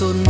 corazón